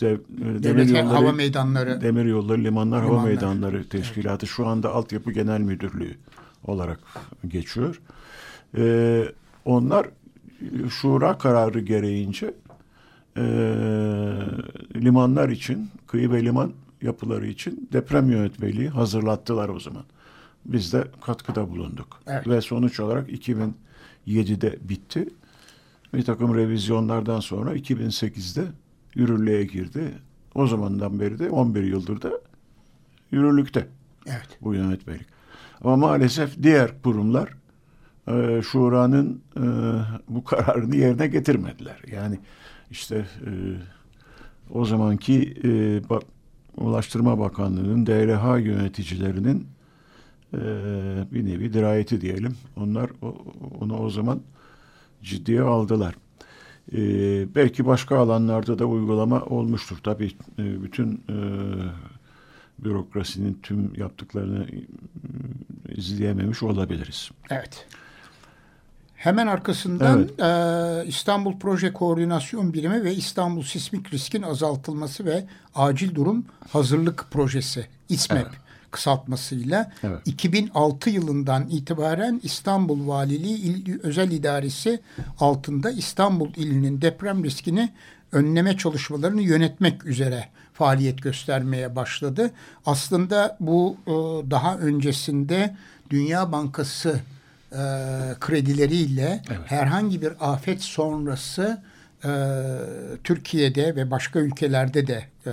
Dev, e, Devlet Hava Meydanları. Demir Yolları Limanlar Hava Limanlar. Meydanları Teşkilatı şu anda Altyapı Genel Müdürlüğü olarak geçiyor. E, onlar şura kararı gereğince e, limanlar için, kıyı ve liman yapıları için deprem yönetmeliği hazırlattılar o zaman. Biz de katkıda bulunduk. Evet. Ve sonuç olarak 2007'de bitti. Bir takım revizyonlardan sonra 2008'de yürürlüğe girdi. O zamandan beri de 11 yıldır da yürürlükte Evet. bu yönetmelik. Ama maalesef diğer kurumlar e, şuranın e, bu kararını yerine getirmediler. Yani işte e, o zamanki e, ba- Ulaştırma Bakanlığı'nın DLH yöneticilerinin e, bir nevi dirayeti diyelim. Onlar o- onu o zaman ciddiye aldılar. E, belki başka alanlarda da uygulama olmuştur. Tabii e, bütün e, bürokrasinin tüm yaptıklarını e, izleyememiş olabiliriz. Evet. Hemen arkasından e, İstanbul Proje Koordinasyon Birimi ve İstanbul Sismik Riskin Azaltılması ve Acil Durum Hazırlık Projesi İSMEP kısaltmasıyla Evet. 2006 yılından itibaren İstanbul Valiliği İl Özel İdaresi altında İstanbul ilinin deprem riskini önleme çalışmalarını yönetmek üzere faaliyet göstermeye başladı. Aslında bu e, daha öncesinde Dünya Bankası e, kredileriyle herhangi bir afet sonrası e, Türkiye'de ve başka ülkelerde de e,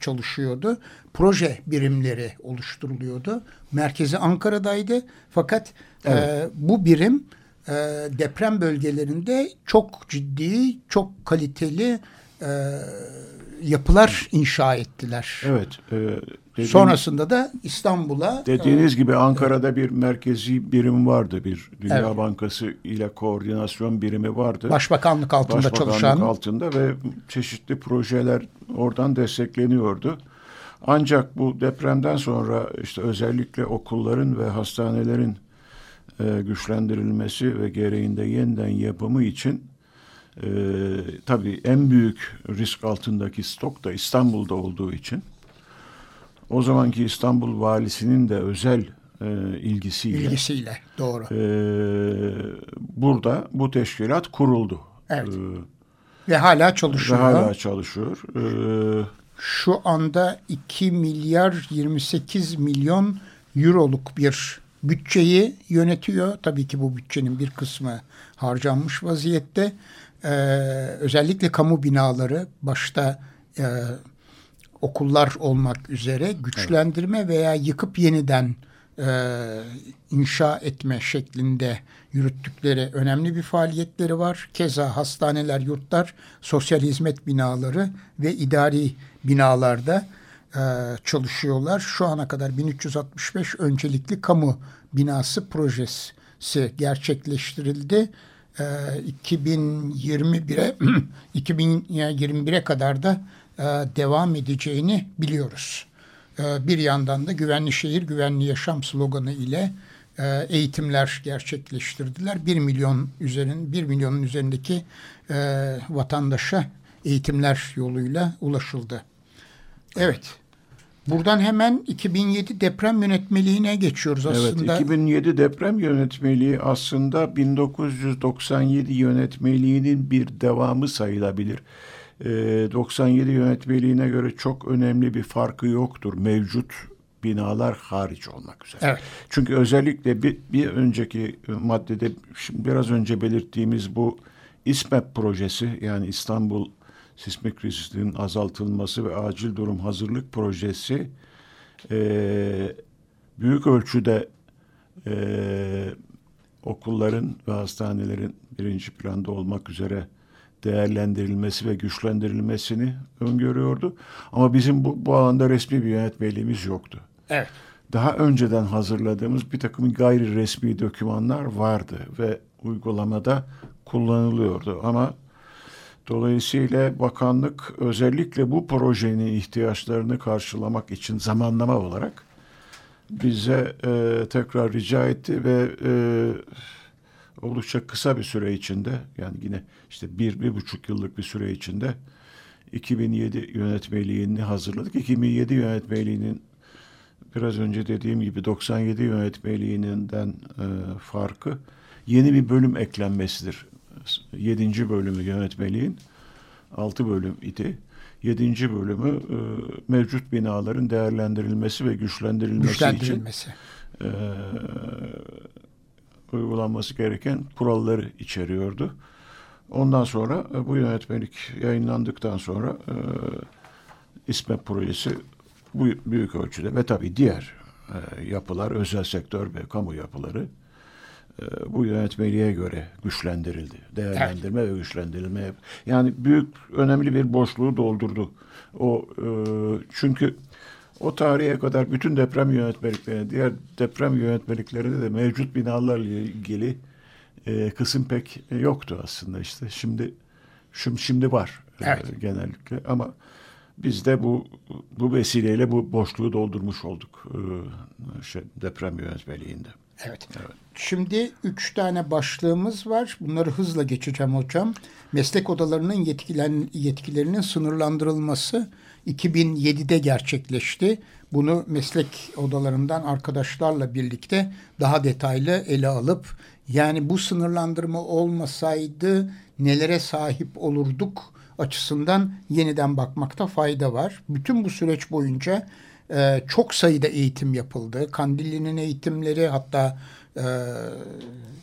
çalışıyordu. Proje birimleri oluşturuluyordu. Merkezi Ankara'daydı. Fakat e, bu birim e, deprem bölgelerinde çok ciddi, çok kaliteli e, yapılar inşa ettiler. Evet. E, dediğin- Sonrasında da İstanbul'a Dediğiniz gibi Ankara'da bir merkezi birim vardı. Bir Dünya Evet. Bankası ile koordinasyon birimi vardı. Başbakanlık altında Başbakanlık çalışan altında ve çeşitli projeler oradan destekleniyordu. Ancak bu depremden sonra işte özellikle okulların ve hastanelerin e, güçlendirilmesi ve gereğinde yeniden yapımı için e, tabii en büyük risk altındaki stok da İstanbul'da olduğu için o zamanki İstanbul valisinin de özel e, ilgisiyle ilgisiyle doğru. e, burada bu teşkilat kuruldu. Evet. E, Ve hala ve çalışıyor. hala çalışıyor. E, Şu anda 2 milyar 28 milyon euroluk bir bütçeyi yönetiyor. Tabii ki bu bütçenin bir kısmı harcanmış vaziyette. Ee, özellikle kamu binaları başta e, okullar olmak üzere güçlendirme veya yıkıp yeniden e, inşa etme şeklinde yürüttükleri önemli bir faaliyetleri var. Keza hastaneler, yurtlar, sosyal hizmet binaları ve idari binalarda e, çalışıyorlar. Şu ana kadar 1365 öncelikli kamu binası projesi gerçekleştirildi. E, 2021'e 2021'e kadar da devam edeceğini biliyoruz. E, bir yandan da güvenli şehir, güvenli yaşam sloganı ile e, eğitimler gerçekleştirdiler. 1 milyon üzerin 1 milyonun üzerindeki e, vatandaşa eğitimler yoluyla ulaşıldı. Evet. Buradan hemen 2007 deprem yönetmeliğine geçiyoruz aslında. Evet, 2007 deprem yönetmeliği aslında 1997 yönetmeliğinin bir devamı sayılabilir. Ee, 97 yönetmeliğine göre çok önemli bir farkı yoktur mevcut binalar hariç olmak üzere. Evet. Çünkü özellikle bir, bir önceki maddede şimdi biraz önce belirttiğimiz bu İSMEP projesi yani İstanbul Sismik Riskinin Azaltılması ve Acil Durum Hazırlık Projesi eee büyük ölçüde eee, okulların ve hastanelerin birinci planda olmak üzere değerlendirilmesi ve güçlendirilmesini öngörüyordu. Ama bizim bu, bu alanda resmi bir yönetmeliğimiz yoktu. Evet. Daha önceden hazırladığımız bir takım gayri resmi dokümanlar vardı ve uygulamada kullanılıyordu ama dolayısıyla bakanlık özellikle bu projenin ihtiyaçlarını karşılamak için zamanlama olarak bize e, tekrar rica etti ve e, oldukça kısa bir süre içinde yani yine işte bir, bir buçuk yıllık bir süre içinde 2007 yönetmeliğini hazırladık. 2007 yönetmeliğinin biraz önce dediğim gibi 97 yönetmeliğinden e, farkı yeni bir bölüm eklenmesidir. Yedinci bölümü yönetmeliğin altı bölüm idi. Yedinci bölümü e, mevcut binaların değerlendirilmesi ve güçlendirilmesi, güçlendirilmesi. için e, uygulanması gereken kuralları içeriyordu. Ondan sonra e, bu yönetmelik yayınlandıktan sonra e, İSMET projesi bu büyük ölçüde ve tabii diğer e, yapılar, özel sektör ve kamu yapıları e, bu yönetmeliğe göre güçlendirildi. Değerlendirme evet. ve güçlendirilme. Yani büyük, önemli bir boşluğu doldurdu. O e, çünkü o tarihe kadar bütün deprem yönetmeliklerine, diğer deprem yönetmeliklerinde de mevcut binalarla ilgili e, kısım pek yoktu aslında işte. Şimdi şimdi, şimdi var evet. e, genellikle ama biz de bu bu vesileyle bu boşluğu doldurmuş olduk e, şey, deprem yönetmeliğinde. Evet. evet. Şimdi üç tane başlığımız var. Bunları hızla geçeceğim hocam. Meslek odalarının yetkilen, yetkilerinin sınırlandırılması 2007'de gerçekleşti. Bunu meslek odalarından arkadaşlarla birlikte daha detaylı ele alıp yani bu sınırlandırma olmasaydı nelere sahip olurduk açısından yeniden bakmakta fayda var. Bütün bu süreç boyunca e, çok sayıda eğitim yapıldı. Kandilli'nin eğitimleri hatta e,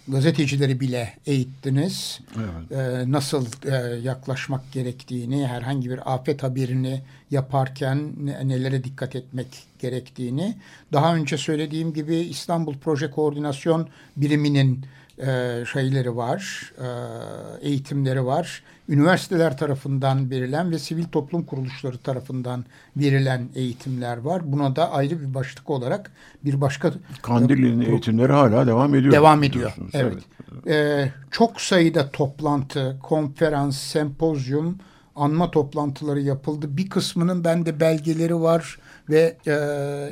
gazetecileri bile eğittiniz. Evet. E, nasıl e, yaklaşmak gerektiğini, herhangi bir afet haberini yaparken ne, nelere dikkat etmek gerektiğini. Daha önce söylediğim gibi İstanbul Proje Koordinasyon Biriminin e, şeyleri var, e, eğitimleri var. Üniversiteler tarafından verilen ve sivil toplum kuruluşları tarafından verilen eğitimler var. Buna da ayrı bir başlık olarak bir başka... Kandilli'nin e, eğitimleri hala devam ediyor. Devam ediyor, evet. evet. E, çok sayıda toplantı, konferans, sempozyum, anma toplantıları yapıldı. Bir kısmının bende belgeleri var ve e,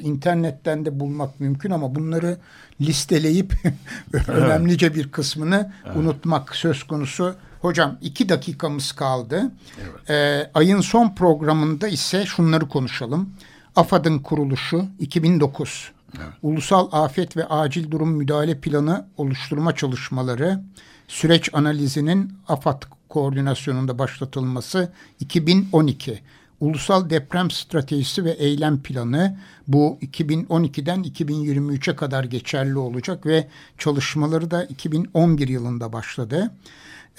internetten de bulmak mümkün ama bunları listeleyip önemlice bir kısmını evet. unutmak söz konusu. Hocam iki dakikamız kaldı. Evet. Ee, ayın son programında ise şunları konuşalım. AFAD'ın kuruluşu 2009. Evet. Ulusal Afet ve Acil Durum Müdahale Planı oluşturma çalışmaları, süreç analizinin AFAD koordinasyonunda başlatılması 2012. Ulusal Deprem Stratejisi ve Eylem Planı bu 2012'den 2023'e kadar geçerli olacak ve çalışmaları da 2011 yılında başladı.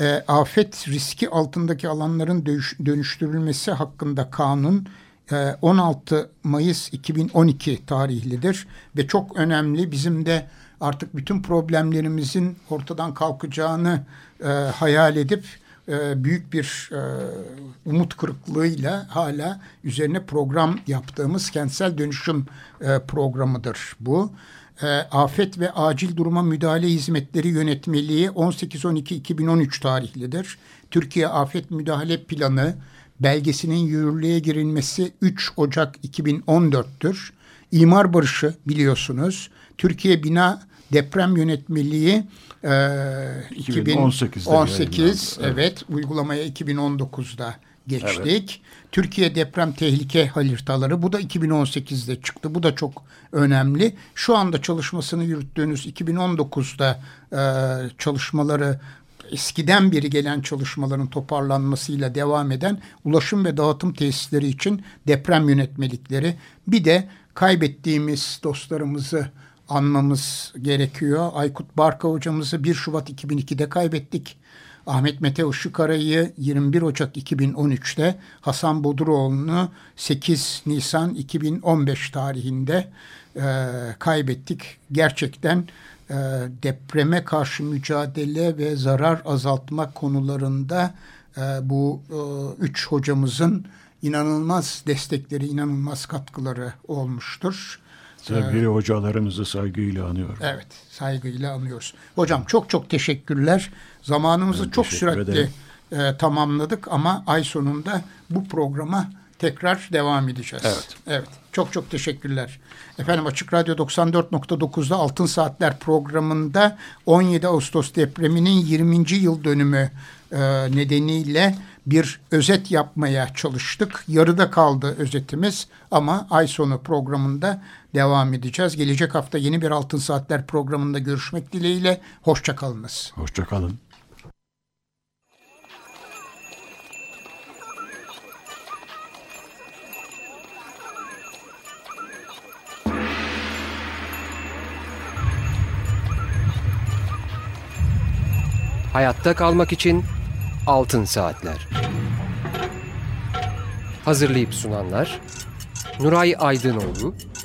E, afet riski altındaki alanların dönüştürülmesi hakkında kanun 16 e, Mayıs 2012 tarihlidir ve çok önemli bizim de artık bütün problemlerimizin ortadan kalkacağını e, hayal edip e, büyük bir e, umut kırıklığıyla hala üzerine program yaptığımız kentsel dönüşüm e, programıdır bu. E, Afet ve Acil Duruma Müdahale Hizmetleri Yönetmeliği 18-12-2013 tarihlidir. Türkiye Afet Müdahale Planı belgesinin yürürlüğe girilmesi 3 Ocak 2014'tür. İmar barışı biliyorsunuz. Türkiye Bina Deprem Yönetmeliği e, 2018'de 18 evet. evet uygulamaya 2019'da geçtik. Evet. Türkiye deprem tehlike haritaları bu da 2018'de çıktı. Bu da çok önemli. Şu anda çalışmasını yürüttüğünüz 2019'da e, çalışmaları eskiden beri gelen çalışmaların toparlanmasıyla devam eden ulaşım ve dağıtım tesisleri için deprem yönetmelikleri bir de kaybettiğimiz dostlarımızı anmamız gerekiyor. Aykut Barka hocamızı 1 Şubat 2002'de kaybettik. Ahmet Mete Işıkara'yı 21 Ocak 2013'te, Hasan Boduroğlu'nu 8 Nisan 2015 tarihinde e, kaybettik. Gerçekten e, depreme karşı mücadele ve zarar azaltma konularında e, bu e, üç hocamızın inanılmaz destekleri, inanılmaz katkıları olmuştur. Sevgili hocalarımızı saygıyla anıyorum. Evet, saygıyla anıyoruz. Hocam çok çok teşekkürler. Zamanımızı Ben çok süratli ederim. e, tamamladık ama ay sonunda bu programa tekrar devam edeceğiz. Evet. Evet. Çok çok teşekkürler. Efendim Açık Radyo 94.9'da Altın Saatler programında 17 Ağustos depreminin 20. yıl dönümü e, nedeniyle bir özet yapmaya çalıştık. Yarıda kaldı özetimiz ama ay sonu programında devam edeceğiz. Gelecek hafta yeni bir Altın Saatler programında görüşmek dileğiyle. Hoşçakalınız. Hoşçakalın. Hayatta kalmak için Altın Saatler. Hazırlayıp sunanlar Nuray Aydınoğlu,